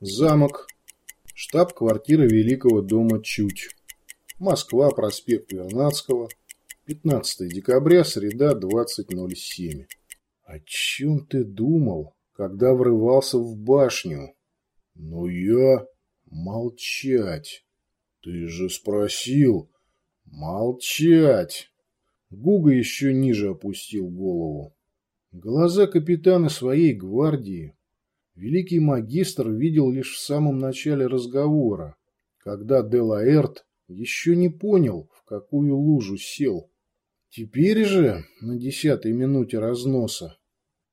Замок. Штаб-квартира Великого дома Чуть. Москва, проспект Вернадского. 15 декабря, среда, 20.07. О чем ты думал, когда врывался в башню? Ну я... Молчать. Ты же спросил. Молчать. Гуга еще ниже опустил голову. Глаза капитана своей гвардии великий магистр видел лишь в самом начале разговора, когда Делаэрт еще не понял, в какую лужу сел. Теперь же, на десятой минуте разноса,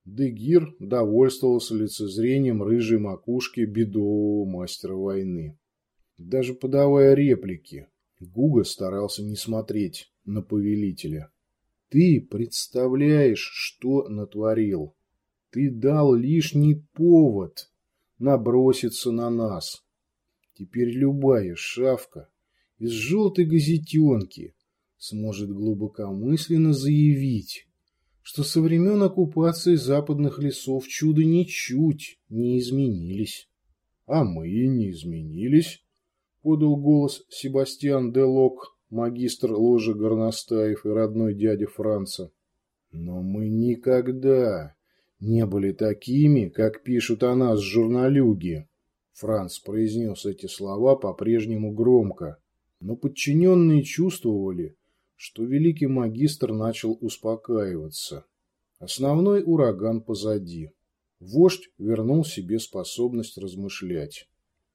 Дегир довольствовался лицезрением рыжей макушки бедового мастера войны. Даже подавая реплики, Гуга старался не смотреть на повелителя. Ты представляешь, что натворил. Ты дал лишний повод наброситься на нас. Теперь любая шавка из желтой газетенки сможет глубокомысленно заявить, что со времен оккупации западных лесов чудо ничуть не изменились. А мы и не изменились подал голос Себастьян де Лок, магистр ложи Горностаев и родной дядя Франца. Но мы никогда не были такими, как пишут о нас журналюги. Франц произнес эти слова по-прежнему громко, но подчиненные чувствовали, что великий магистр начал успокаиваться. Основной ураган позади. Вождь вернул себе способность размышлять.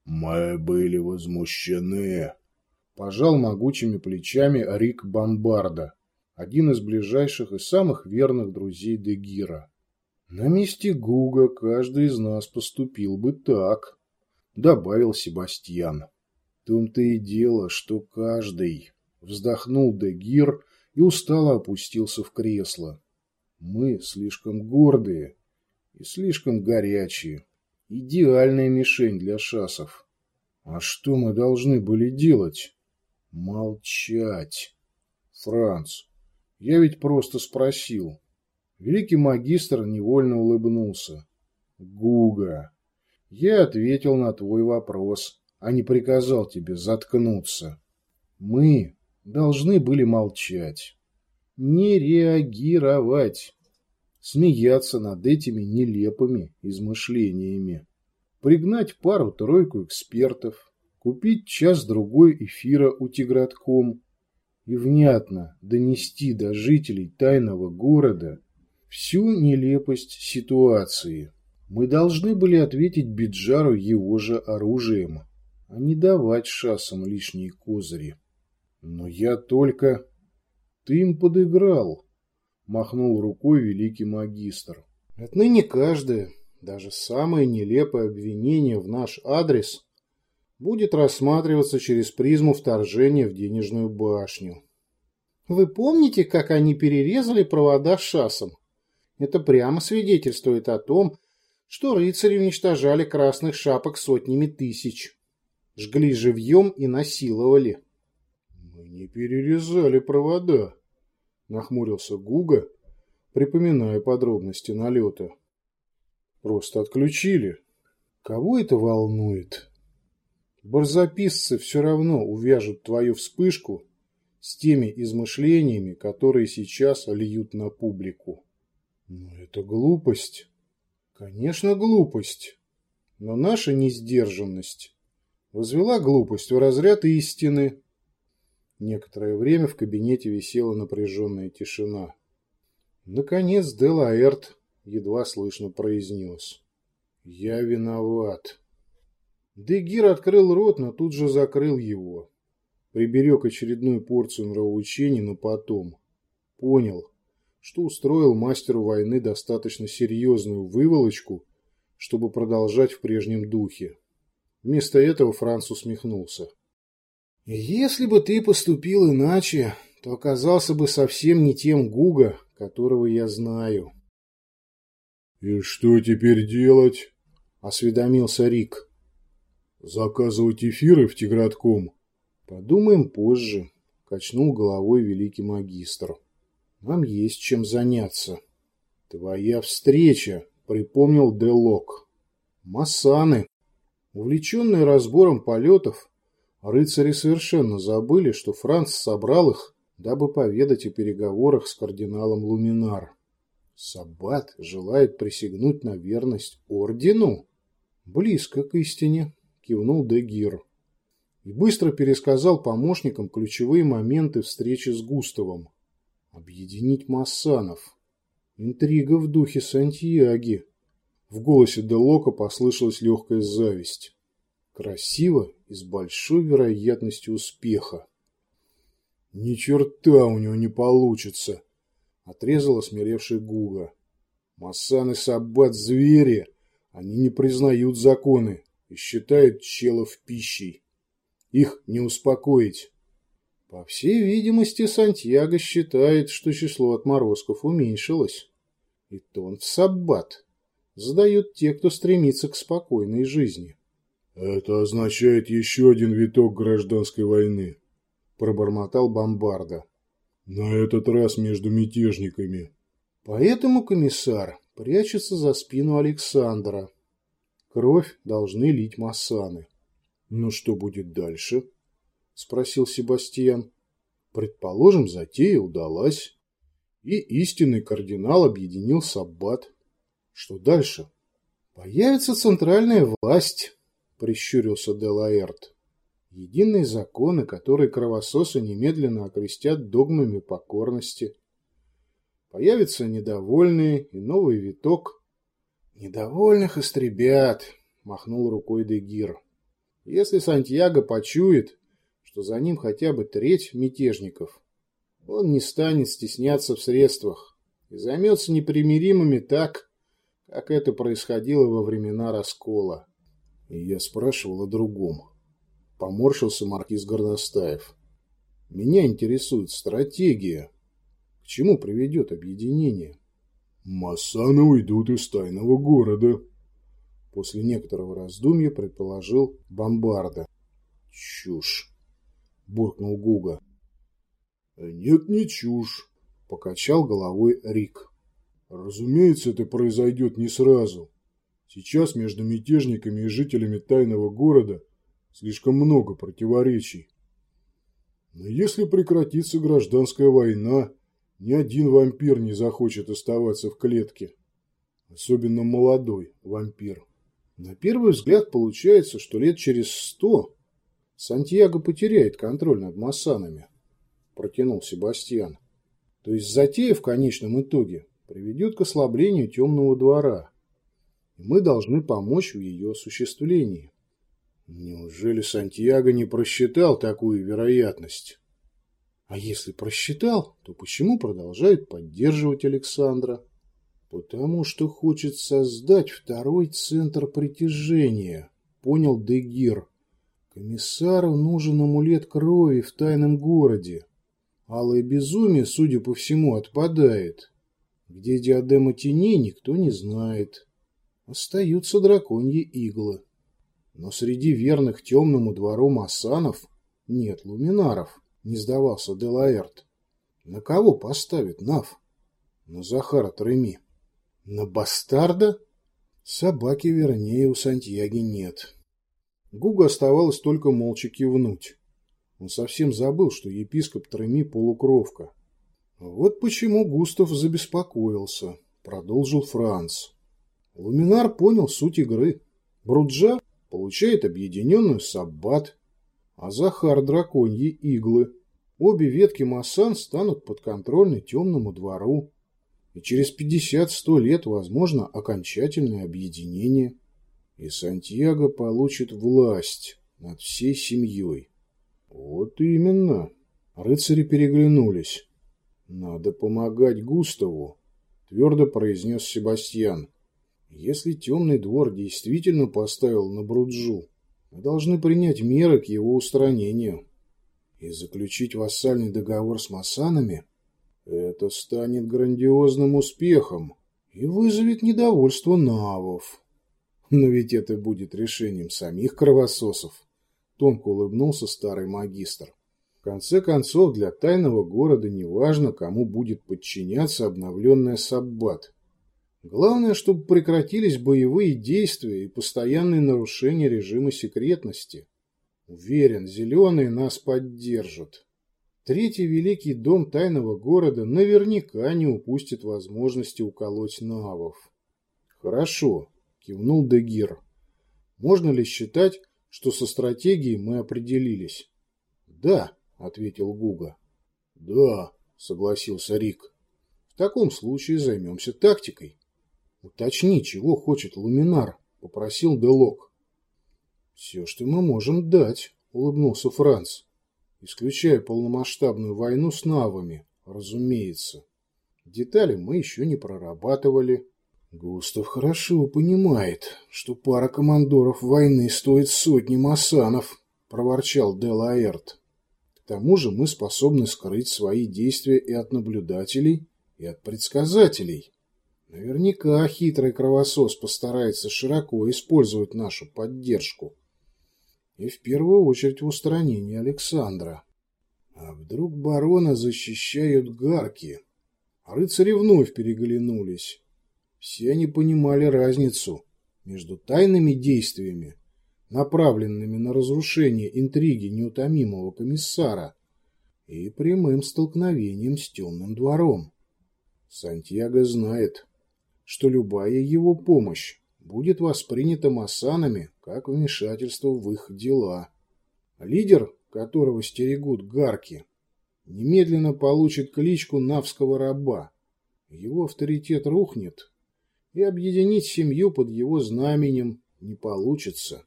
«Мы были возмущены», – пожал могучими плечами Рик Бомбарда, один из ближайших и самых верных друзей Дегира. «На месте Гуга каждый из нас поступил бы так», – добавил Себастьян. «В том-то и дело, что каждый», – вздохнул Дегир и устало опустился в кресло. «Мы слишком гордые и слишком горячие». Идеальная мишень для шасов. А что мы должны были делать? Молчать. Франц, я ведь просто спросил. Великий магистр невольно улыбнулся. Гуга, я ответил на твой вопрос, а не приказал тебе заткнуться. Мы должны были молчать, не реагировать смеяться над этими нелепыми измышлениями, пригнать пару-тройку экспертов, купить час-другой эфира у Тигратком и внятно донести до жителей тайного города всю нелепость ситуации. Мы должны были ответить Биджару его же оружием, а не давать шасам лишние козыри. Но я только... Ты им подыграл махнул рукой великий магистр. Отныне каждое, даже самое нелепое обвинение в наш адрес будет рассматриваться через призму вторжения в денежную башню. Вы помните, как они перерезали провода шасом? Это прямо свидетельствует о том, что рыцари уничтожали красных шапок сотнями тысяч. Жгли живьем и насиловали. Мы не перерезали провода, Нахмурился Гуга, припоминая подробности налета. Просто отключили. Кого это волнует? Барзаписцы все равно увяжут твою вспышку с теми измышлениями, которые сейчас льют на публику. Но это глупость. Конечно, глупость. Но наша несдержанность возвела глупость в разряд истины. Некоторое время в кабинете висела напряженная тишина. Наконец Делаэрт едва слышно произнес. «Я виноват». Дегир открыл рот, но тут же закрыл его. Приберег очередную порцию нравоучений, но потом. Понял, что устроил мастеру войны достаточно серьезную выволочку, чтобы продолжать в прежнем духе. Вместо этого Франц усмехнулся. Если бы ты поступил иначе, то оказался бы совсем не тем Гуга, которого я знаю. — И что теперь делать? — осведомился Рик. — Заказывать эфиры в Тигратком? — Подумаем позже, — качнул головой великий магистр. — Нам есть чем заняться. — Твоя встреча, — припомнил Делок. — Масаны. Увлеченные разбором полетов, рыцари совершенно забыли, что Франц собрал их, дабы поведать о переговорах с кардиналом Луминар. Саббат желает присягнуть на верность ордену? Близко к истине, кивнул Дегир. И быстро пересказал помощникам ключевые моменты встречи с Густавом. Объединить Массанов. Интрига в духе Сантьяги. В голосе Делока послышалась легкая зависть. Красиво и с большой вероятностью успеха. «Ни черта у него не получится!» – отрезала смиревший Гуга. «Массан и Саббат – звери! Они не признают законы и считают челов пищей. Их не успокоить!» По всей видимости, Сантьяго считает, что число отморозков уменьшилось. И тон в Саббат задают те, кто стремится к спокойной жизни. «Это означает еще один виток гражданской войны», – пробормотал Бомбарда. «На этот раз между мятежниками». Поэтому комиссар прячется за спину Александра. Кровь должны лить массаны. «Ну что будет дальше?» – спросил Себастьян. «Предположим, затея удалась, и истинный кардинал объединил Саббат. Что дальше? Появится центральная власть, прищурился Делаэрт. Единые законы, которые кровососы немедленно окрестят догмами покорности. Появятся недовольные и новый виток. Недовольных истребят, махнул рукой Дегир. Если Сантьяго почует, что за ним хотя бы треть мятежников, он не станет стесняться в средствах и займется непримиримыми так, как это происходило во времена раскола. И я спрашивал о другом. Поморщился маркиз Горностаев. Меня интересует стратегия. К чему приведет объединение? Массаны уйдут из тайного города. После некоторого раздумья предположил Бомбарда. Чушь. Буркнул Гуга. Нет, не чушь. Покачал головой Рик. Разумеется, это произойдет не сразу. Сейчас между мятежниками и жителями тайного города слишком много противоречий. Но если прекратится гражданская война, ни один вампир не захочет оставаться в клетке. Особенно молодой вампир. На первый взгляд получается, что лет через сто Сантьяго потеряет контроль над массанами, протянул Себастьян. То есть затея в конечном итоге приведет к ослаблению темного двора, и мы должны помочь в ее осуществлении. Неужели Сантьяго не просчитал такую вероятность? А если просчитал, то почему продолжает поддерживать Александра? Потому что хочет создать второй центр притяжения, понял Дегир. Комиссару нужен амулет крови в тайном городе. Алое безумие, судя по всему, отпадает. Где диадема теней, никто не знает. Остаются драконьи иглы. Но среди верных темному двору массанов нет луминаров, не сдавался Делаэрт. На кого поставит Нав? На Захара Треми. На бастарда? Собаки вернее у Сантьяги нет. Гуга оставалось только молча кивнуть. Он совсем забыл, что епископ Треми полукровка. Вот почему Густав забеспокоился, продолжил Франц. Луминар понял суть игры. Бруджа получает объединенную саббат, а Захар драконьи иглы. Обе ветки Массан станут подконтрольны темному двору. И через 50-100 лет возможно окончательное объединение. И Сантьяго получит власть над всей семьей. Вот именно. Рыцари переглянулись. «Надо помогать Густаву», – твердо произнес Себастьян. «Если темный двор действительно поставил на Бруджу, мы должны принять меры к его устранению и заключить вассальный договор с масанами. Это станет грандиозным успехом и вызовет недовольство навов. Но ведь это будет решением самих кровососов», – тонко улыбнулся старый магистр. В конце концов, для тайного города не важно, кому будет подчиняться обновленная Саббат. Главное, чтобы прекратились боевые действия и постоянные нарушения режима секретности. Уверен, зеленые нас поддержат. Третий великий дом тайного города наверняка не упустит возможности уколоть навов. Хорошо, кивнул Дегир. Можно ли считать, что со стратегией мы определились? Да, ответил Гуга. Да, согласился Рик. В таком случае займемся тактикой. Уточни, чего хочет Луминар, попросил Делок. Все, что мы можем дать, улыбнулся Франц. Исключая полномасштабную войну с навами, разумеется. Детали мы еще не прорабатывали. Густав хорошо понимает, что пара командоров войны стоит сотни масанов, проворчал Делаэрт. К тому же мы способны скрыть свои действия и от наблюдателей, и от предсказателей. Наверняка хитрый кровосос постарается широко использовать нашу поддержку. И в первую очередь в устранении Александра. А вдруг барона защищают гарки? Рыцари вновь переглянулись. Все они понимали разницу между тайными действиями, направленными на разрушение интриги неутомимого комиссара, и прямым столкновением с темным двором. Сантьяго знает, что любая его помощь будет воспринята массанами как вмешательство в их дела. Лидер, которого стерегут гарки, немедленно получит кличку Навского раба. Его авторитет рухнет, и объединить семью под его знаменем не получится.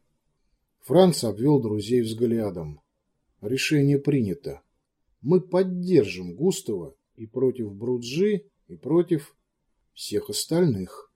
Франц обвел друзей взглядом. Решение принято. Мы поддержим Густава и против Бруджи, и против всех остальных.